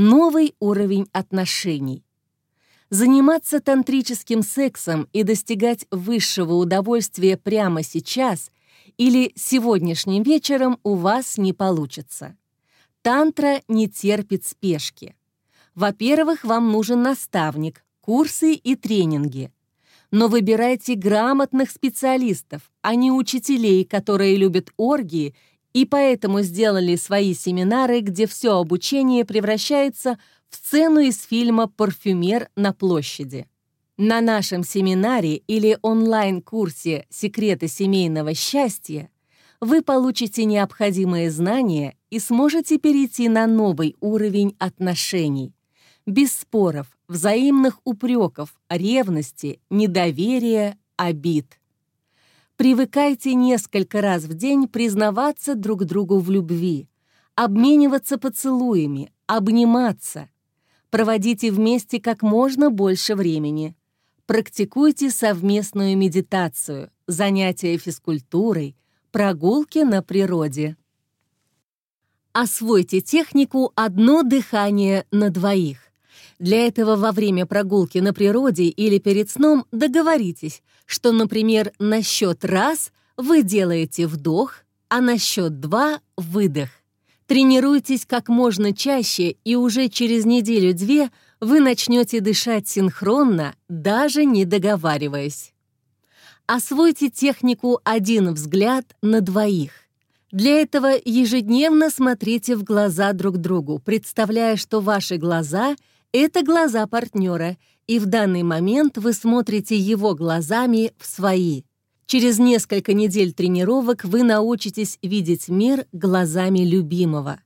Новый уровень отношений. Заниматься тантрическим сексом и достигать высшего удовольствия прямо сейчас или сегодняшним вечером у вас не получится. Тантра не терпит спешки. Во-первых, вам нужен наставник, курсы и тренинги. Но выбирайте грамотных специалистов, а не учителей, которые любят оргии и поэтому сделали свои семинары, где все обучение превращается в сцену из фильма «Парфюмер на площади». На нашем семинаре или онлайн-курсе «Секреты семейного счастья» вы получите необходимые знания и сможете перейти на новый уровень отношений. Без споров, взаимных упреков, ревности, недоверия, обид. Привыкайте несколько раз в день признаваться друг другу в любви, обмениваться поцелуями, обниматься. Проводите вместе как можно больше времени. Практикуйте совместную медитацию, занятия физкультурой, прогулки на природе. Освойте технику «одно дыхание на двоих». Для этого во время прогулки на природе или перед сном договоритесь, что, например, на счет раз вы делаете вдох, а на счет два — выдох. Тренируйтесь как можно чаще, и уже через неделю-две вы начнете дышать синхронно, даже не договариваясь. Освойте технику «один взгляд на двоих». Для этого ежедневно смотрите в глаза друг другу, представляя, что ваши глаза — это глаза партнера, и в данный момент вы смотрите его глазами в свои. Через несколько недель тренировок вы научитесь видеть мир глазами любимого.